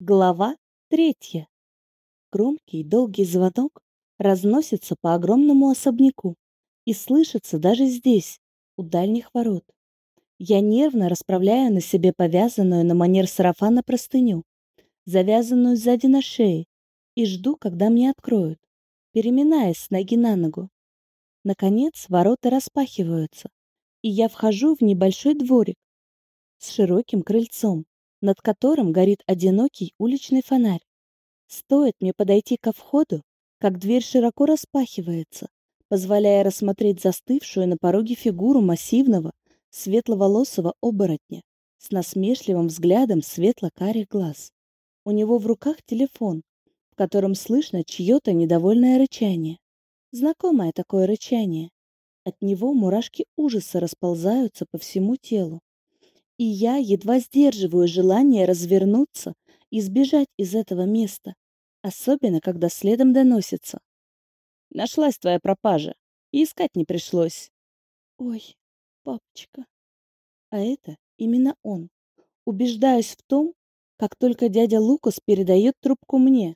Глава третья. Громкий долгий звонок разносится по огромному особняку и слышится даже здесь, у дальних ворот. Я нервно расправляю на себе повязанную на манер сарафана простыню, завязанную сзади на шее, и жду, когда мне откроют, переминаясь с ноги на ногу. Наконец ворота распахиваются, и я вхожу в небольшой дворик с широким крыльцом над которым горит одинокий уличный фонарь. Стоит мне подойти ко входу, как дверь широко распахивается, позволяя рассмотреть застывшую на пороге фигуру массивного, светловолосого оборотня с насмешливым взглядом светло-карих глаз. У него в руках телефон, в котором слышно чье-то недовольное рычание. Знакомое такое рычание. От него мурашки ужаса расползаются по всему телу и я едва сдерживаю желание развернуться и сбежать из этого места, особенно когда следом доносится. Нашлась твоя пропажа, и искать не пришлось. Ой, папочка. А это именно он. Убеждаюсь в том, как только дядя Лукас передает трубку мне.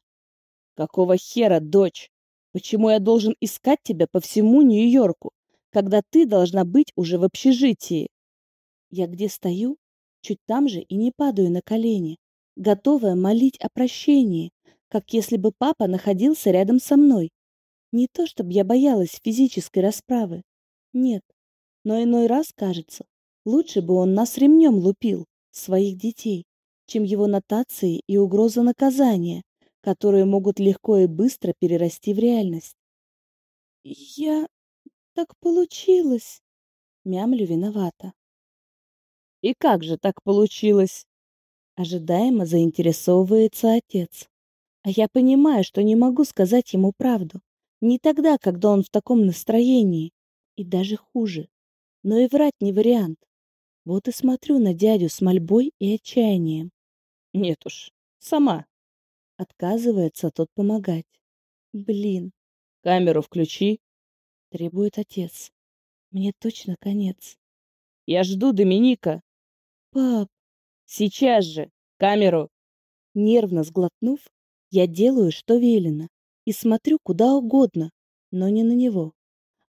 Какого хера, дочь? Почему я должен искать тебя по всему Нью-Йорку, когда ты должна быть уже в общежитии? Я где стою, чуть там же и не падаю на колени, готовая молить о прощении, как если бы папа находился рядом со мной. Не то чтобы я боялась физической расправы. Нет. Но иной раз, кажется, лучше бы он нас ремнем лупил, своих детей, чем его нотации и угроза наказания, которые могут легко и быстро перерасти в реальность. Я... так получилось. Мямлю виновата. И как же так получилось? Ожидаемо заинтересовывается отец. А я понимаю, что не могу сказать ему правду. Не тогда, когда он в таком настроении. И даже хуже. Но и врать не вариант. Вот и смотрю на дядю с мольбой и отчаянием. Нет уж, сама. Отказывается тот помогать. Блин. Камеру «Пап!» «Сейчас же! Камеру!» Нервно сглотнув, я делаю, что велено, и смотрю куда угодно, но не на него.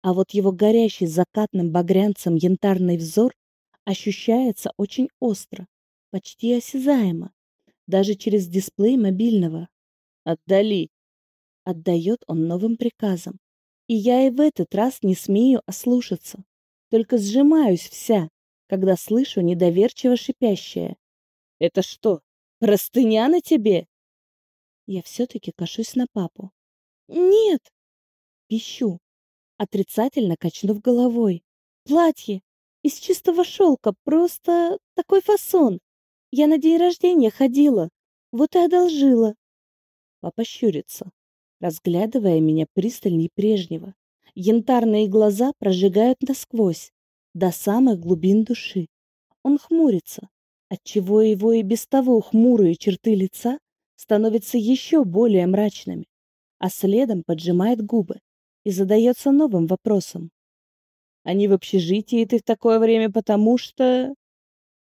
А вот его горящий закатным багрянцем янтарный взор ощущается очень остро, почти осязаемо, даже через дисплей мобильного. «Отдали!» Отдает он новым приказом. И я и в этот раз не смею ослушаться, только сжимаюсь вся, когда слышу недоверчиво шипящее. «Это что, простыня на тебе?» Я все-таки кашусь на папу. «Нет!» Пищу, отрицательно качнув головой. «Платье! Из чистого шелка, просто такой фасон! Я на день рождения ходила, вот и одолжила!» Папа щурится, разглядывая меня пристальней прежнего. Янтарные глаза прожигают насквозь, до самых глубин души. Он хмурится, отчего его и без того хмурые черты лица становятся еще более мрачными, а следом поджимает губы и задается новым вопросом. «Они «А в общежитии, ты в такое время потому что...»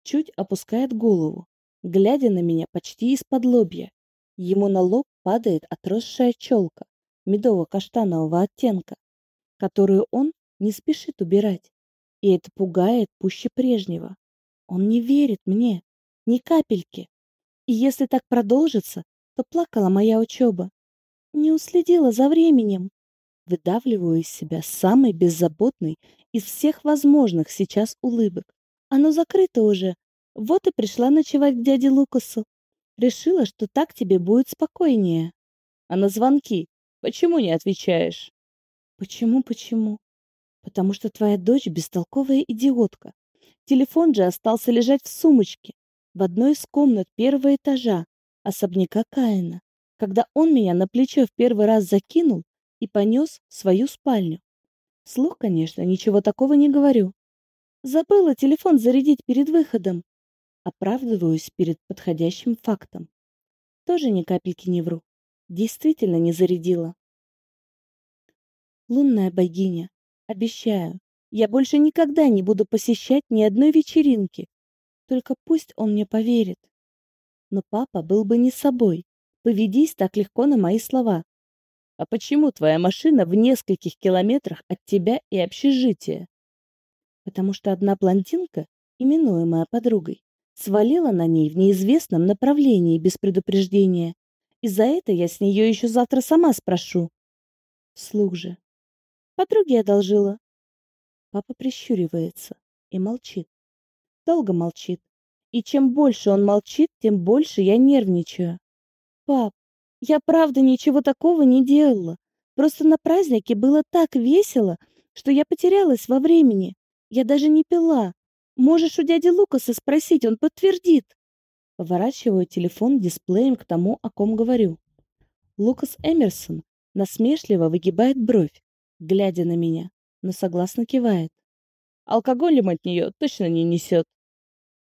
Чуть опускает голову, глядя на меня почти из-под лобья. Ему на лоб падает отросшая челка медово-каштанового оттенка, которую он не спешит убирать, и это пугает пуще прежнего. Он не верит мне. Ни капельки. И если так продолжится, то плакала моя учеба. Не уследила за временем. Выдавливаю из себя самый беззаботный из всех возможных сейчас улыбок. Оно закрыто уже. Вот и пришла ночевать к дяде Лукасу. Решила, что так тебе будет спокойнее. А на звонки почему не отвечаешь? Почему, почему? потому что твоя дочь бестолковая идиотка. Телефон же остался лежать в сумочке в одной из комнат первого этажа особняка Каина, когда он меня на плечо в первый раз закинул и понес в свою спальню. Слух, конечно, ничего такого не говорю. Забыла телефон зарядить перед выходом. Оправдываюсь перед подходящим фактом. Тоже ни капельки не вру. Действительно не зарядила. Лунная богиня, обещаю, я больше никогда не буду посещать ни одной вечеринки. Только пусть он мне поверит. Но папа был бы не собой. Поведись так легко на мои слова. А почему твоя машина в нескольких километрах от тебя и общежития? Потому что одна блондинка, именуемая подругой, свалила на ней в неизвестном направлении без предупреждения. И за это я с нее еще завтра сама спрошу. Слух же, Подруге а одолжила. Папа прищуривается и молчит. Долго молчит. И чем больше он молчит, тем больше я нервничаю. Пап, я правда ничего такого не делала. Просто на празднике было так весело, что я потерялась во времени. Я даже не пила. Можешь у дяди Лукаса спросить, он подтвердит. Поворачиваю телефон дисплеем к тому, о ком говорю. Лукас Эмерсон насмешливо выгибает бровь. глядя на меня, но согласно кивает. Алкоголем от нее точно не несет.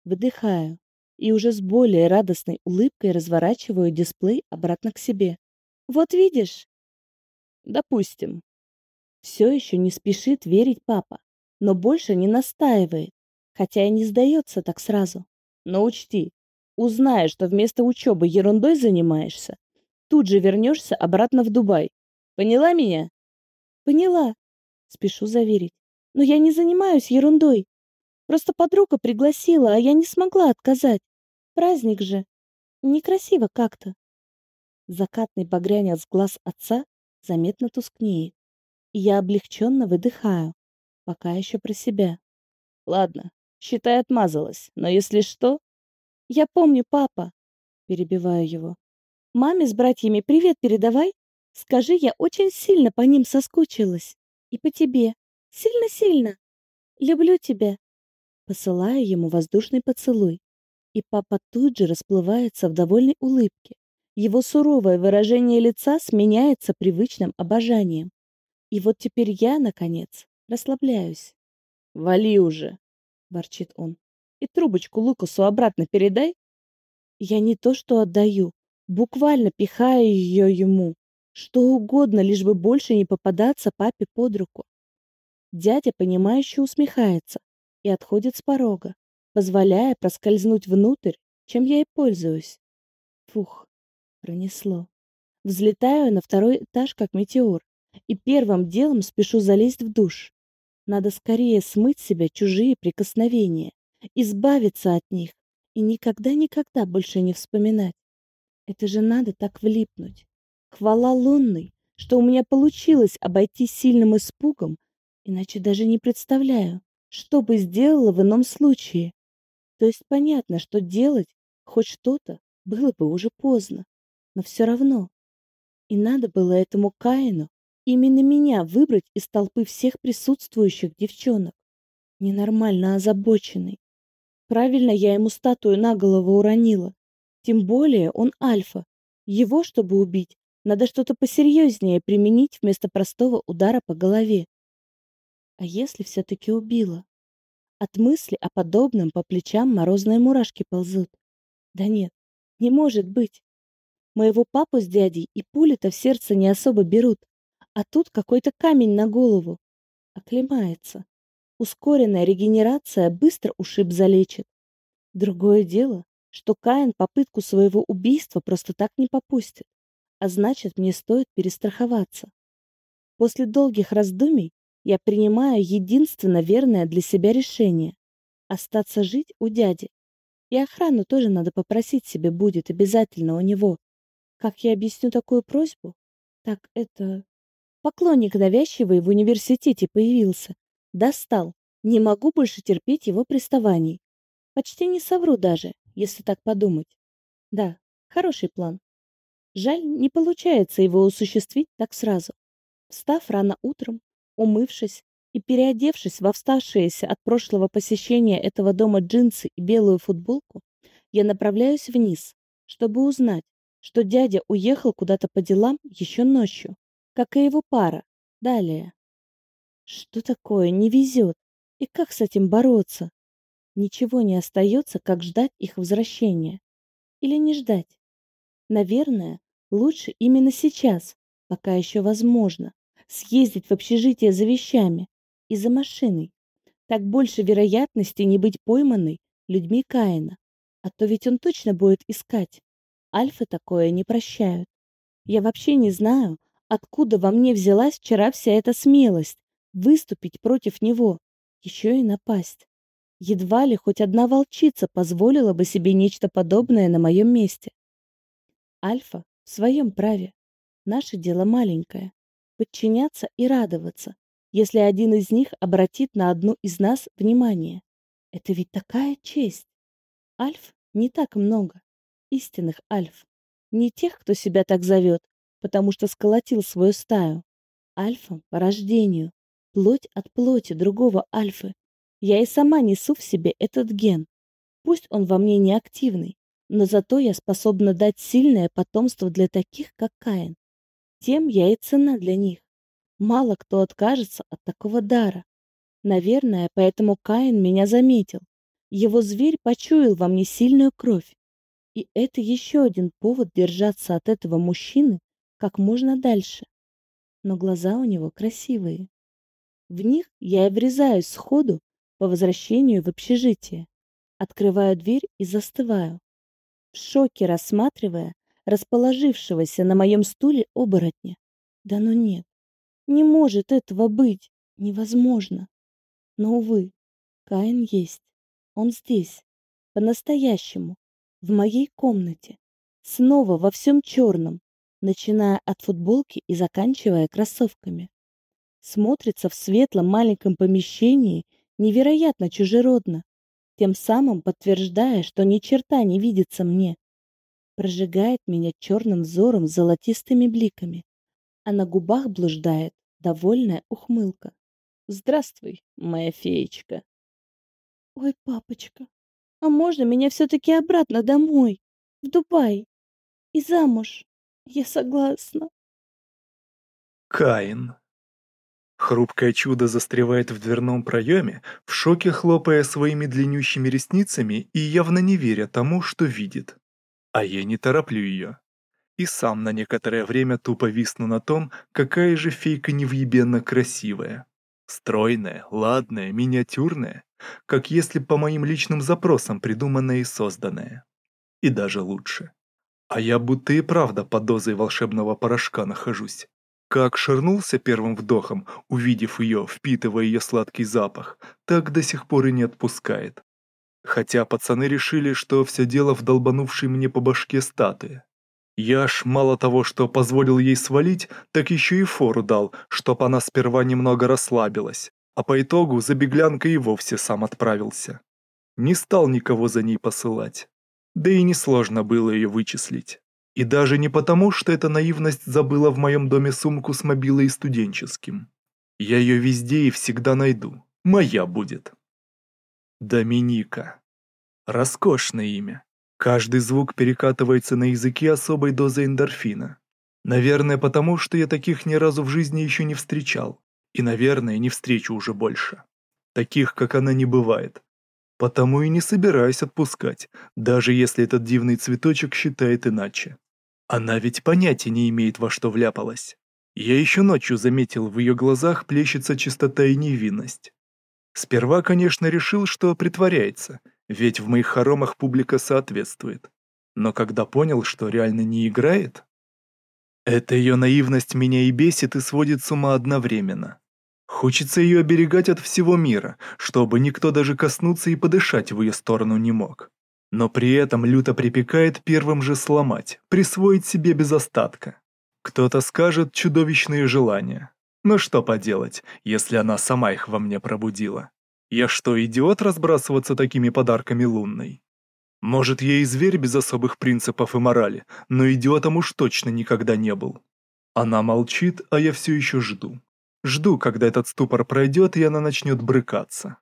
Выдыхаю и уже с более радостной улыбкой разворачиваю дисплей обратно к себе. Вот видишь? Допустим. Все еще не спешит верить папа, но больше не настаивает, хотя и не сдается так сразу. Но учти, узная, что вместо учебы ерундой занимаешься, тут же вернешься обратно в Дубай. Поняла. Спешу заверить. Но я не занимаюсь ерундой. Просто подруга пригласила, а я не смогла отказать. Праздник же. Некрасиво как-то. Закатный багрянец глаз отца заметно тускнеет. я облегченно выдыхаю. Пока еще про себя. Ладно, считай, отмазалась. Но если что... Я помню, папа. Перебиваю его. Маме с братьями привет передавай. Скажи, я очень сильно по ним соскучилась. И по тебе. Сильно-сильно. Люблю тебя. Посылаю ему воздушный поцелуй. И папа тут же расплывается в довольной улыбке. Его суровое выражение лица сменяется привычным обожанием. И вот теперь я, наконец, расслабляюсь. «Вали уже!» — ворчит он. «И трубочку Лукасу обратно передай!» Я не то что отдаю, буквально пихаю ее ему что угодно, лишь бы больше не попадаться папе под руку. Дядя, понимающе усмехается и отходит с порога, позволяя проскользнуть внутрь, чем я и пользуюсь. Фух, пронесло. Взлетаю на второй этаж, как метеор, и первым делом спешу залезть в душ. Надо скорее смыть себя чужие прикосновения, избавиться от них и никогда-никогда больше не вспоминать. Это же надо так влипнуть хвала лунной, что у меня получилось обойти сильным испугом, иначе даже не представляю, что бы сделала в ином случае. То есть понятно, что делать хоть что-то было бы уже поздно, но все равно. И надо было этому Каину именно меня выбрать из толпы всех присутствующих девчонок. Ненормально озабоченный. Правильно я ему статую на голову уронила. Тем более он альфа. Его, чтобы убить, надо что-то посерьезнее применить вместо простого удара по голове. А если все-таки убила? От мысли о подобном по плечам морозные мурашки ползут. Да нет, не может быть. Моего папу с дядей и пули-то в сердце не особо берут. А тут какой-то камень на голову. Оклемается. Ускоренная регенерация быстро ушиб залечит. Другое дело, что Каин попытку своего убийства просто так не попустит. А значит, мне стоит перестраховаться. После долгих раздумий я принимаю единственно верное для себя решение — остаться жить у дяди. И охрану тоже надо попросить себе будет обязательно у него. Как я объясню такую просьбу? Так это... Поклонник навязчивый в университете появился. Достал. Не могу больше терпеть его приставаний. Почти не совру даже, если так подумать. Да, хороший план. Жаль, не получается его осуществить так сразу. Встав рано утром, умывшись и переодевшись во вставшиеся от прошлого посещения этого дома джинсы и белую футболку, я направляюсь вниз, чтобы узнать, что дядя уехал куда-то по делам еще ночью, как и его пара. Далее. Что такое? Не везет. И как с этим бороться? Ничего не остается, как ждать их возвращения. Или не ждать. Наверное, Лучше именно сейчас, пока еще возможно, съездить в общежитие за вещами и за машиной. Так больше вероятности не быть пойманной людьми Каина. А то ведь он точно будет искать. Альфы такое не прощают. Я вообще не знаю, откуда во мне взялась вчера вся эта смелость выступить против него, еще и напасть. Едва ли хоть одна волчица позволила бы себе нечто подобное на моем месте. Альфа в своем праве. Наше дело маленькое — подчиняться и радоваться, если один из них обратит на одну из нас внимание. Это ведь такая честь. Альф не так много. Истинных альф. Не тех, кто себя так зовет, потому что сколотил свою стаю. Альфом по рождению. Плоть от плоти другого альфы. Я и сама несу в себе этот ген. Пусть он во мне не активный, но зато я способна дать сильное потомство для таких, как Каин. Тем я и цена для них. Мало кто откажется от такого дара. Наверное, поэтому Каин меня заметил. Его зверь почуял во мне сильную кровь. И это еще один повод держаться от этого мужчины как можно дальше. Но глаза у него красивые. В них я и врезаюсь сходу по возвращению в общежитие. Открываю дверь и застываю в шоке рассматривая расположившегося на моем стуле оборотня. Да ну нет, не может этого быть, невозможно. Но, увы, Каин есть. Он здесь, по-настоящему, в моей комнате, снова во всем черном, начиная от футболки и заканчивая кроссовками. Смотрится в светлом маленьком помещении невероятно чужеродно, тем самым подтверждая, что ни черта не видится мне. Прожигает меня черным взором с золотистыми бликами, а на губах блуждает довольная ухмылка. «Здравствуй, моя феечка!» «Ой, папочка, а можно меня все-таки обратно домой, в Дубай? И замуж? Я согласна!» Каин Хрупкое чудо застревает в дверном проеме, в шоке хлопая своими длиннющими ресницами и явно не веря тому, что видит. А я не тороплю ее. И сам на некоторое время тупо висну на том, какая же фейка невъебенно красивая. Стройная, ладная, миниатюрная, как если по моим личным запросам придуманная и созданная. И даже лучше. А я будто и правда под дозой волшебного порошка нахожусь как шарнулся первым вдохом, увидев ее, впитывая ее сладкий запах, так до сих пор и не отпускает. Хотя пацаны решили, что все дело в долбанувшей мне по башке статуе. Я ж мало того, что позволил ей свалить, так еще и фору дал, чтоб она сперва немного расслабилась, а по итогу за беглянкой и вовсе сам отправился. Не стал никого за ней посылать. Да и несложно было ее вычислить. И даже не потому, что эта наивность забыла в моем доме сумку с мобилой и студенческим. Я ее везде и всегда найду. Моя будет. Доминика. Роскошное имя. Каждый звук перекатывается на языке особой дозы эндорфина. Наверное, потому что я таких ни разу в жизни еще не встречал. И, наверное, не встречу уже больше. Таких, как она, не бывает. Потому и не собираюсь отпускать, даже если этот дивный цветочек считает иначе. Она ведь понятия не имеет, во что вляпалась. Я еще ночью заметил, в ее глазах плещется чистота и невинность. Сперва, конечно, решил, что притворяется, ведь в моих хоромах публика соответствует. Но когда понял, что реально не играет... Эта ее наивность меня и бесит, и сводит с ума одновременно. Хочется ее оберегать от всего мира, чтобы никто даже коснуться и подышать в ее сторону не мог но при этом люто припекает первым же сломать, присвоить себе без остатка. Кто-то скажет чудовищные желания. Но ну что поделать, если она сама их во мне пробудила? Я что, идиот разбрасываться такими подарками лунной? Может, я и зверь без особых принципов и морали, но идиотом уж точно никогда не был. Она молчит, а я все еще жду. Жду, когда этот ступор пройдет, и она начнет брыкаться.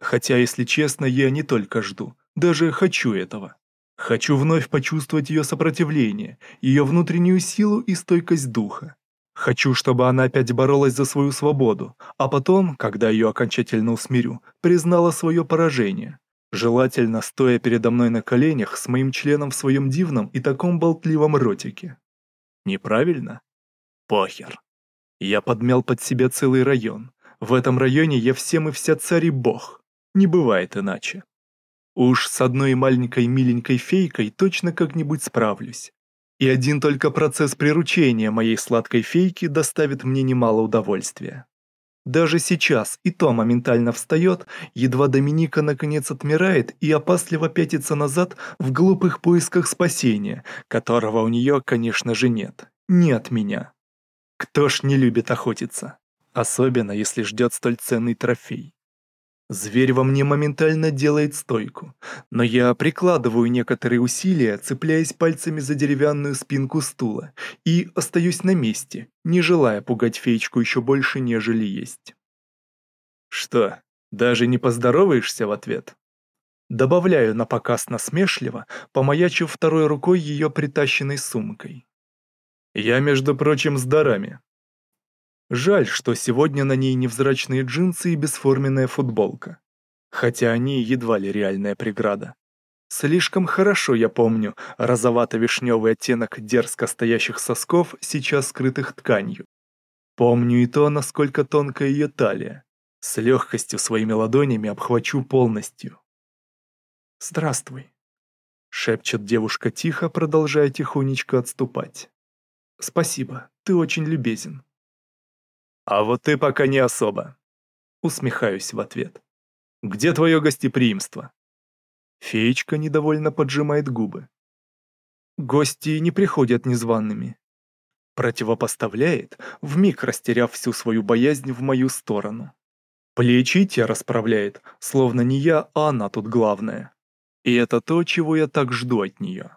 Хотя, если честно, я не только жду – даже хочу этого. Хочу вновь почувствовать ее сопротивление, ее внутреннюю силу и стойкость духа. Хочу, чтобы она опять боролась за свою свободу, а потом, когда ее окончательно усмирю, признала свое поражение. Желательно стоя передо мной на коленях с моим членом в своем дивном и таком болтливом ротике. Неправильно? Похер. Я подмял под себя целый район. В этом районе я всем и вся царь и бог. Не бывает иначе. Уж с одной маленькой миленькой фейкой точно как-нибудь справлюсь. И один только процесс приручения моей сладкой фейки доставит мне немало удовольствия. Даже сейчас и то моментально встает, едва Доминика наконец отмирает и опасливо пятится назад в глупых поисках спасения, которого у нее, конечно же, нет. Не от меня. Кто ж не любит охотиться? Особенно, если ждет столь ценный трофей. Зверь во мне моментально делает стойку, но я прикладываю некоторые усилия, цепляясь пальцами за деревянную спинку стула, и остаюсь на месте, не желая пугать феечку еще больше, нежели есть. «Что, даже не поздороваешься в ответ?» Добавляю на показ насмешливо, помаячив второй рукой ее притащенной сумкой. «Я, между прочим, с дарами, Жаль, что сегодня на ней невзрачные джинсы и бесформенная футболка. Хотя они едва ли реальная преграда. Слишком хорошо я помню розовато-вишневый оттенок дерзко стоящих сосков, сейчас скрытых тканью. Помню и то, насколько тонкая ее талия. С легкостью своими ладонями обхвачу полностью. «Здравствуй», — шепчет девушка тихо, продолжая тихонечко отступать. «Спасибо, ты очень любезен. А вот ты пока не особо. Усмехаюсь в ответ. Где твое гостеприимство? Феечка недовольно поджимает губы. Гости не приходят незваными. Противопоставляет, вмиг растеряв всю свою боязнь в мою сторону. Плечи те расправляет, словно не я, а она тут главная. И это то, чего я так жду от нее.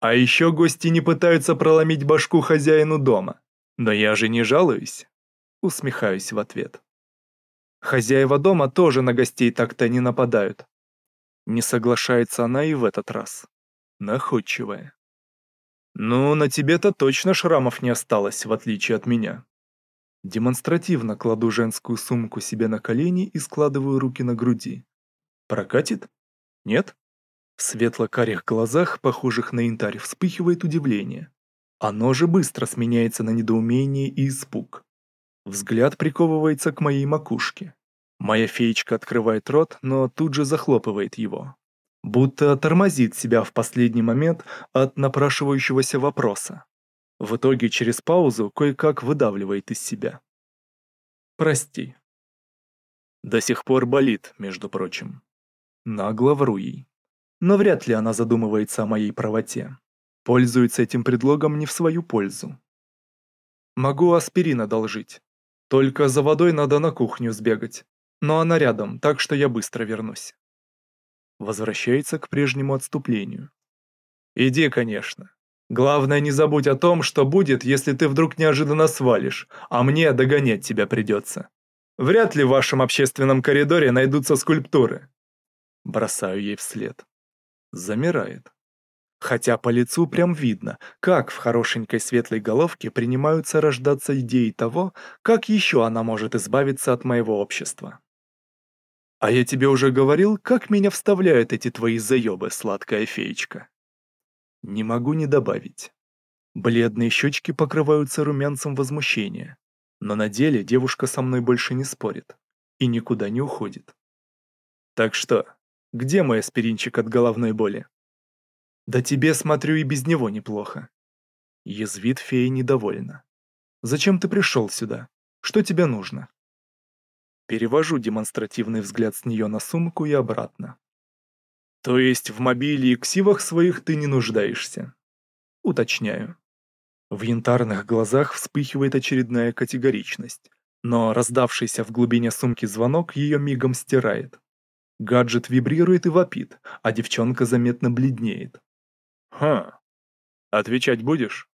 А еще гости не пытаются проломить башку хозяину дома. Но я же не жалуюсь. Усмехаюсь в ответ. Хозяева дома тоже на гостей так-то не нападают. Не соглашается она и в этот раз. Находчивая. «Ну, на тебе-то точно шрамов не осталось, в отличие от меня». Демонстративно кладу женскую сумку себе на колени и складываю руки на груди. «Прокатит? Нет?» В светло-карих глазах, похожих на янтарь, вспыхивает удивление. Оно же быстро сменяется на недоумение и испуг. Взгляд приковывается к моей макушке. Моя феечка открывает рот, но тут же захлопывает его. Будто тормозит себя в последний момент от напрашивающегося вопроса. В итоге через паузу кое-как выдавливает из себя. «Прости». До сих пор болит, между прочим. Нагло вру ей. Но вряд ли она задумывается о моей правоте пользуется этим предлогом не в свою пользу. Могу аспирин одолжить. Только за водой надо на кухню сбегать. Но она рядом, так что я быстро вернусь. Возвращается к прежнему отступлению. Иди, конечно. Главное, не забудь о том, что будет, если ты вдруг неожиданно свалишь, а мне догонять тебя придется. Вряд ли в вашем общественном коридоре найдутся скульптуры. Бросаю ей вслед. Замирает хотя по лицу прям видно, как в хорошенькой светлой головке принимаются рождаться идеи того, как еще она может избавиться от моего общества. «А я тебе уже говорил, как меня вставляют эти твои заебы, сладкая феечка». Не могу не добавить. Бледные щечки покрываются румянцем возмущения, но на деле девушка со мной больше не спорит и никуда не уходит. Так что, где мой аспиринчик от головной боли? Да тебе, смотрю, и без него неплохо. Язвит фея недовольна. Зачем ты пришел сюда? Что тебе нужно? Перевожу демонстративный взгляд с нее на сумку и обратно. То есть в мобиле и ксивах своих ты не нуждаешься? Уточняю. В янтарных глазах вспыхивает очередная категоричность, но раздавшийся в глубине сумки звонок ее мигом стирает. Гаджет вибрирует и вопит, а девчонка заметно бледнеет. Ха. Отвечать будешь?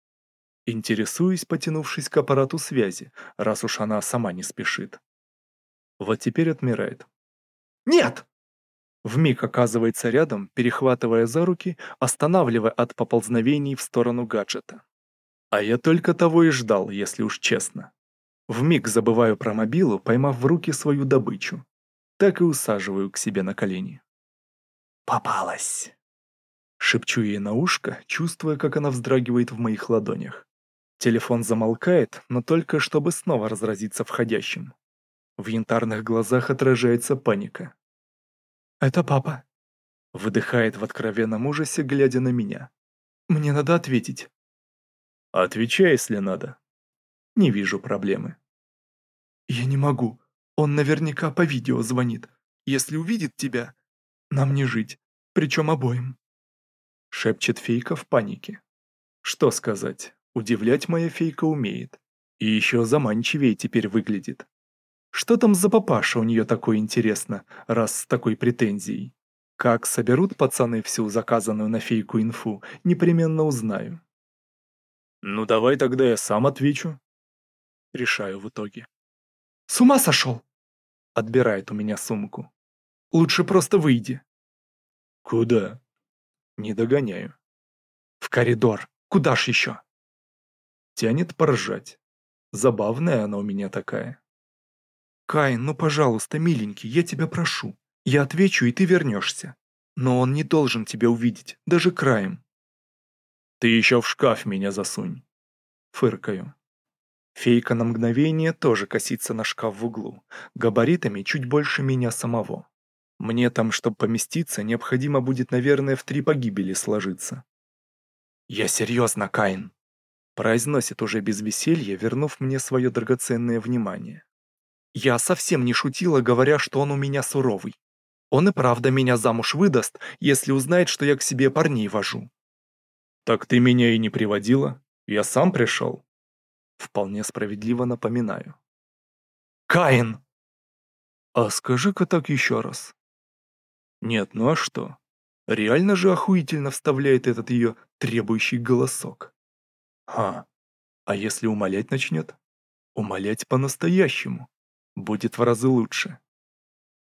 Интересуюсь, потянувшись к аппарату связи, раз уж она сама не спешит. Вот теперь отмирает. Нет! Вмиг оказывается рядом, перехватывая за руки, останавливая от поползновений в сторону гаджета. А я только того и ждал, если уж честно. Вмиг забываю про мобилу, поймав в руки свою добычу. Так и усаживаю к себе на колени. Попалась. Шепчу ей на ушко, чувствуя, как она вздрагивает в моих ладонях. Телефон замолкает, но только чтобы снова разразиться входящим. В янтарных глазах отражается паника. «Это папа», — выдыхает в откровенном ужасе, глядя на меня. «Мне надо ответить». «Отвечай, если надо. Не вижу проблемы». «Я не могу. Он наверняка по видео звонит. Если увидит тебя, нам не жить, причем обоим» шепчет фейка в панике. Что сказать, удивлять моя фейка умеет. И еще заманчивее теперь выглядит. Что там за папаша у нее такое интересно, раз с такой претензией? Как соберут пацаны всю заказанную на фейку инфу, непременно узнаю. Ну давай тогда я сам отвечу. Решаю в итоге. С ума сошел? Отбирает у меня сумку. Лучше просто выйди. Куда? Не догоняю. В коридор. Куда ж еще? Тянет поржать. Забавная она у меня такая. Кай, ну пожалуйста, миленький, я тебя прошу. Я отвечу, и ты вернешься. Но он не должен тебя увидеть, даже краем. Ты еще в шкаф меня засунь. Фыркаю. Фейка на мгновение тоже косится на шкаф в углу, габаритами чуть больше меня самого. Мне там, чтобы поместиться, необходимо будет, наверное, в три погибели сложиться. «Я серьезно, Каин!» произносит уже без веселья, вернув мне свое драгоценное внимание. «Я совсем не шутила, говоря, что он у меня суровый. Он и правда меня замуж выдаст, если узнает, что я к себе парней вожу». «Так ты меня и не приводила. Я сам пришел». Вполне справедливо напоминаю. «Каин!» «А скажи-ка так еще раз. Нет, ну а что? Реально же охуительно вставляет этот ее требующий голосок. Ха, а если умолять начнет? Умолять по-настоящему. Будет в разы лучше.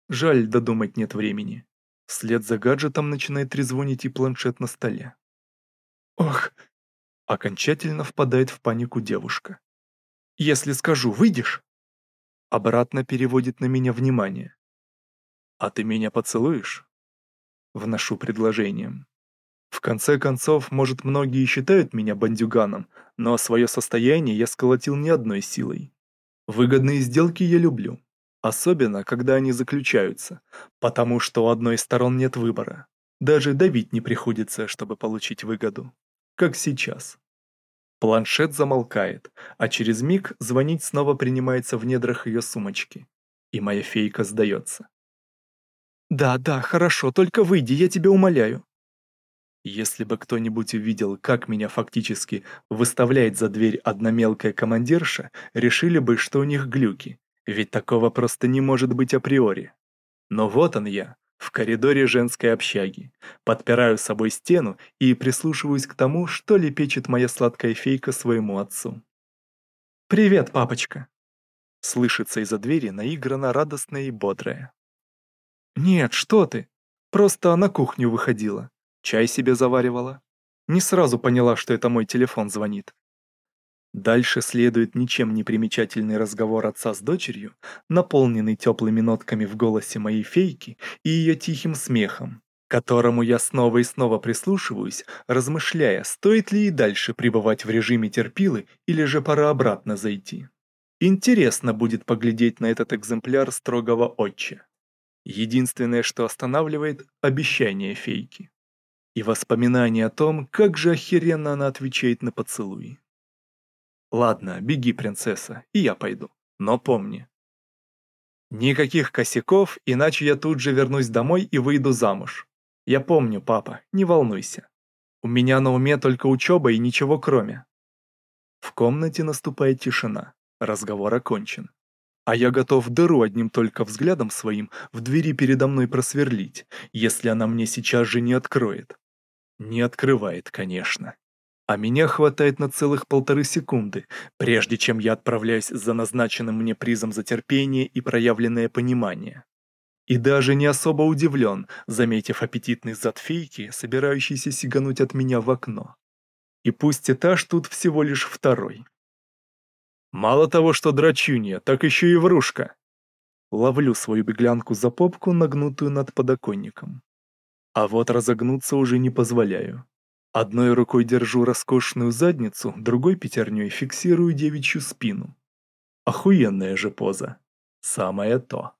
Жаль, додумать нет времени. Вслед за гаджетом начинает трезвонить и планшет на столе. Ох! Окончательно впадает в панику девушка. «Если скажу, выйдешь?» Обратно переводит на меня внимание. «А ты меня поцелуешь?» Вношу предложением. В конце концов, может, многие считают меня бандюганом, но свое состояние я сколотил не одной силой. Выгодные сделки я люблю, особенно когда они заключаются, потому что у одной из сторон нет выбора. Даже давить не приходится, чтобы получить выгоду. Как сейчас. Планшет замолкает, а через миг звонить снова принимается в недрах ее сумочки. И моя фейка сдается. «Да, да, хорошо, только выйди, я тебя умоляю». Если бы кто-нибудь увидел, как меня фактически выставляет за дверь одна мелкая командирша, решили бы, что у них глюки, ведь такого просто не может быть априори. Но вот он я, в коридоре женской общаги, подпираю собой стену и прислушиваюсь к тому, что лепечет моя сладкая фейка своему отцу. «Привет, папочка!» Слышится из-за двери наигранно радостное и бодрое. «Нет, что ты! Просто на кухню выходила, чай себе заваривала. Не сразу поняла, что это мой телефон звонит». Дальше следует ничем не примечательный разговор отца с дочерью, наполненный теплыми нотками в голосе моей фейки и ее тихим смехом, которому я снова и снова прислушиваюсь, размышляя, стоит ли и дальше пребывать в режиме терпилы или же пора обратно зайти. Интересно будет поглядеть на этот экземпляр строгого отче. Единственное, что останавливает – обещание фейки. И воспоминание о том, как же охеренно она отвечает на поцелуи. «Ладно, беги, принцесса, и я пойду. Но помни». «Никаких косяков, иначе я тут же вернусь домой и выйду замуж. Я помню, папа, не волнуйся. У меня на уме только учеба и ничего кроме». В комнате наступает тишина. Разговор окончен. А я готов дыру одним только взглядом своим в двери передо мной просверлить, если она мне сейчас же не откроет. Не открывает, конечно. А меня хватает на целых полторы секунды, прежде чем я отправляюсь за назначенным мне призом за терпение и проявленное понимание. И даже не особо удивлен, заметив аппетитный зад фейки, собирающийся сигануть от меня в окно. И пусть этаж тут всего лишь второй, Мало того, что драчунья, так еще и врушка. Ловлю свою беглянку за попку, нагнутую над подоконником. А вот разогнуться уже не позволяю. Одной рукой держу роскошную задницу, другой пятерней фиксирую девичью спину. Охуенная же поза. Самое то.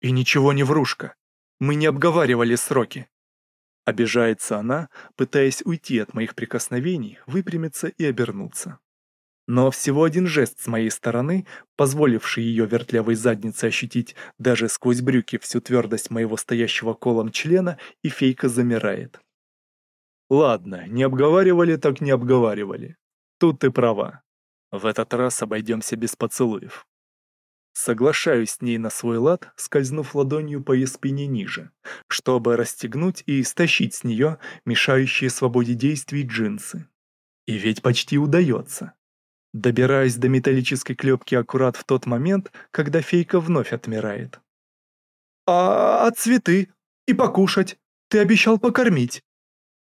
И ничего не врушка. Мы не обговаривали сроки. Обижается она, пытаясь уйти от моих прикосновений, выпрямиться и обернуться но всего один жест с моей стороны, позволивший ее вертлявой заднице ощутить даже сквозь брюки всю твердость моего стоящего колом члена, и фейка замирает. Ладно, не обговаривали, так не обговаривали. Тут ты права. В этот раз обойдемся без поцелуев. Соглашаюсь с ней на свой лад, скользнув ладонью по ее спине ниже, чтобы расстегнуть и стащить с нее мешающие свободе действий джинсы. И ведь почти удается добираясь до металлической клепки аккурат в тот момент, когда фейка вновь отмирает. «А, -а, цветы? И покушать? Ты обещал покормить!»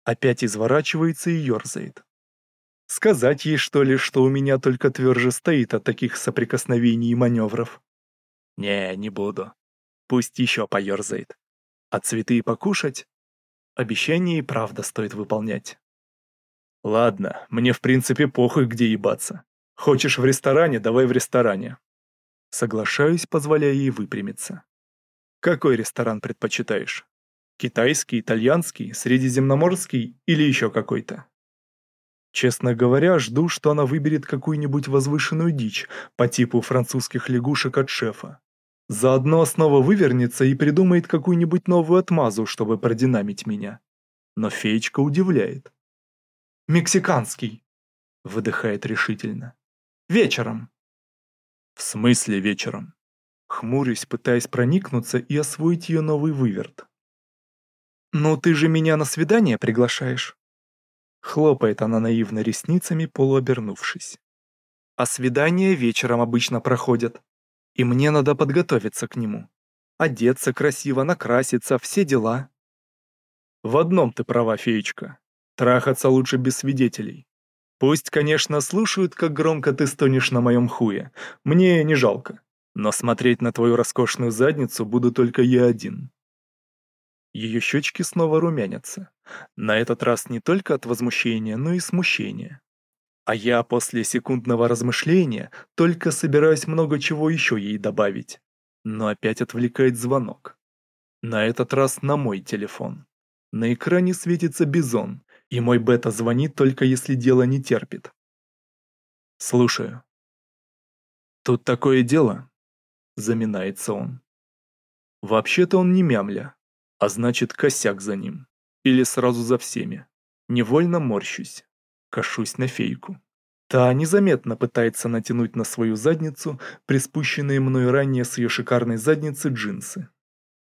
Опять изворачивается и ерзает. Сказать ей, что ли, что у меня только тверже стоит от таких соприкосновений и маневров? Не, не буду. Пусть еще поерзает. А цветы и покушать? Обещание и правда стоит выполнять. Ладно, мне в принципе похуй, где ебаться. Хочешь в ресторане, давай в ресторане. Соглашаюсь, позволяя ей выпрямиться. Какой ресторан предпочитаешь? Китайский, итальянский, средиземноморский или еще какой-то? Честно говоря, жду, что она выберет какую-нибудь возвышенную дичь по типу французских лягушек от шефа. Заодно снова вывернется и придумает какую-нибудь новую отмазу, чтобы продинамить меня. Но феечка удивляет. «Мексиканский», — выдыхает решительно. «Вечером». «В смысле вечером?» Хмурюсь, пытаясь проникнуться и освоить ее новый выверт. Но «Ну, ты же меня на свидание приглашаешь?» Хлопает она наивно ресницами, полуобернувшись. «А свидания вечером обычно проходят, и мне надо подготовиться к нему. Одеться красиво, накраситься, все дела». «В одном ты права, феечка», Трахаться лучше без свидетелей. Пусть, конечно, слушают, как громко ты стонешь на моем хуе. Мне не жалко. Но смотреть на твою роскошную задницу буду только я один. Ее щечки снова румянятся. На этот раз не только от возмущения, но и смущения. А я после секундного размышления только собираюсь много чего еще ей добавить. Но опять отвлекает звонок. На этот раз на мой телефон. На экране светится Бизон, и мой бета звонит только если дело не терпит. Слушаю. Тут такое дело, заминается он. Вообще-то он не мямля, а значит косяк за ним. Или сразу за всеми. Невольно морщусь. кошусь на фейку. Та незаметно пытается натянуть на свою задницу приспущенные мной ранее с ее шикарной задницы джинсы.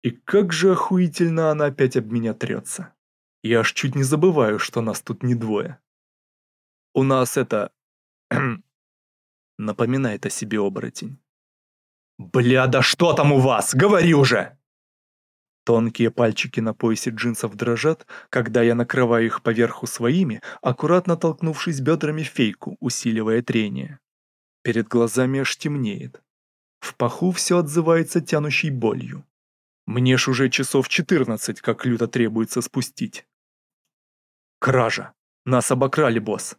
И как же охуительно она опять об меня трется. Я аж чуть не забываю, что нас тут не двое. У нас это... Напоминает о себе оборотень. «Бля, да что там у вас? Говори уже!» Тонкие пальчики на поясе джинсов дрожат, когда я накрываю их поверху своими, аккуратно толкнувшись бедрами фейку, усиливая трение. Перед глазами аж темнеет. В паху все отзывается тянущей болью. Мне ж уже часов 14, как люто требуется спустить. Кража. Нас обокрали, босс.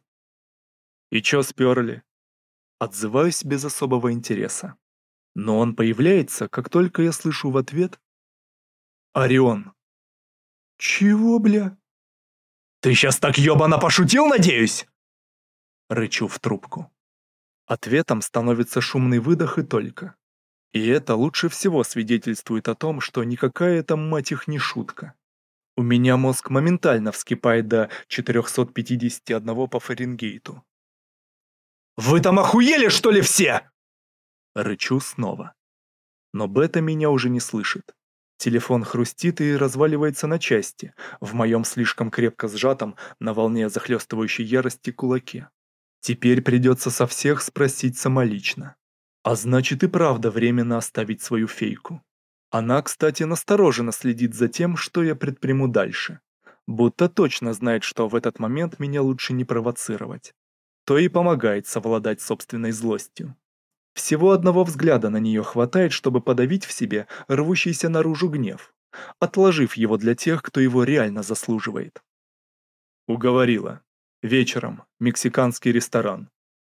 И чё спёрли? Отзываюсь без особого интереса. Но он появляется, как только я слышу в ответ «Орион». «Чего, бля?» «Ты сейчас так ёбано пошутил, надеюсь?» Рычу в трубку. Ответом становится шумный выдох и только. И это лучше всего свидетельствует о том, что никакая это, мать их, не шутка. У меня мозг моментально вскипает до 451 по Фаренгейту. «Вы там охуели, что ли, все?» Рычу снова. Но Бета меня уже не слышит. Телефон хрустит и разваливается на части, в моем слишком крепко сжатом, на волне захлестывающей ярости кулаке. Теперь придется со всех спросить самолично. А значит и правда временно оставить свою фейку. Она, кстати, настороженно следит за тем, что я предприму дальше. Будто точно знает, что в этот момент меня лучше не провоцировать. То и помогает совладать собственной злостью. Всего одного взгляда на нее хватает, чтобы подавить в себе рвущийся наружу гнев, отложив его для тех, кто его реально заслуживает. Уговорила. Вечером. Мексиканский ресторан.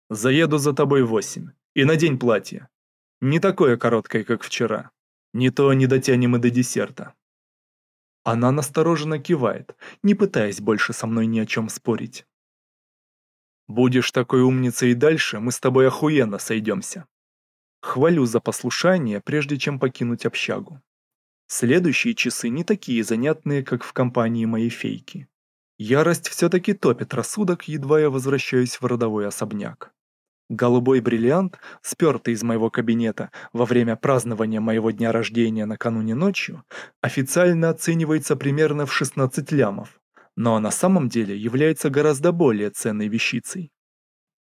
Заеду за тобой в восемь. И надень платье. Не такое короткое, как вчера. Не то не дотянем и до десерта. Она настороженно кивает, не пытаясь больше со мной ни о чем спорить. Будешь такой умницей и дальше, мы с тобой охуенно сойдемся. Хвалю за послушание, прежде чем покинуть общагу. Следующие часы не такие занятные, как в компании моей фейки. Ярость все-таки топит рассудок, едва я возвращаюсь в родовой особняк. Голубой бриллиант, спёртый из моего кабинета во время празднования моего дня рождения накануне ночью, официально оценивается примерно в 16 лямов, но на самом деле является гораздо более ценной вещицей.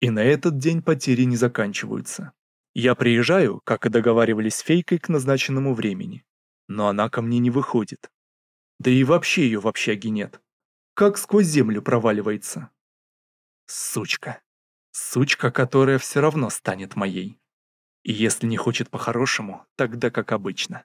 И на этот день потери не заканчиваются. Я приезжаю, как и договаривались с Фейкой, к назначенному времени. Но она ко мне не выходит. Да и вообще ее в общаге нет. Как сквозь землю проваливается. Сучка. Сучка, которая все равно станет моей. И если не хочет по-хорошему, тогда как обычно.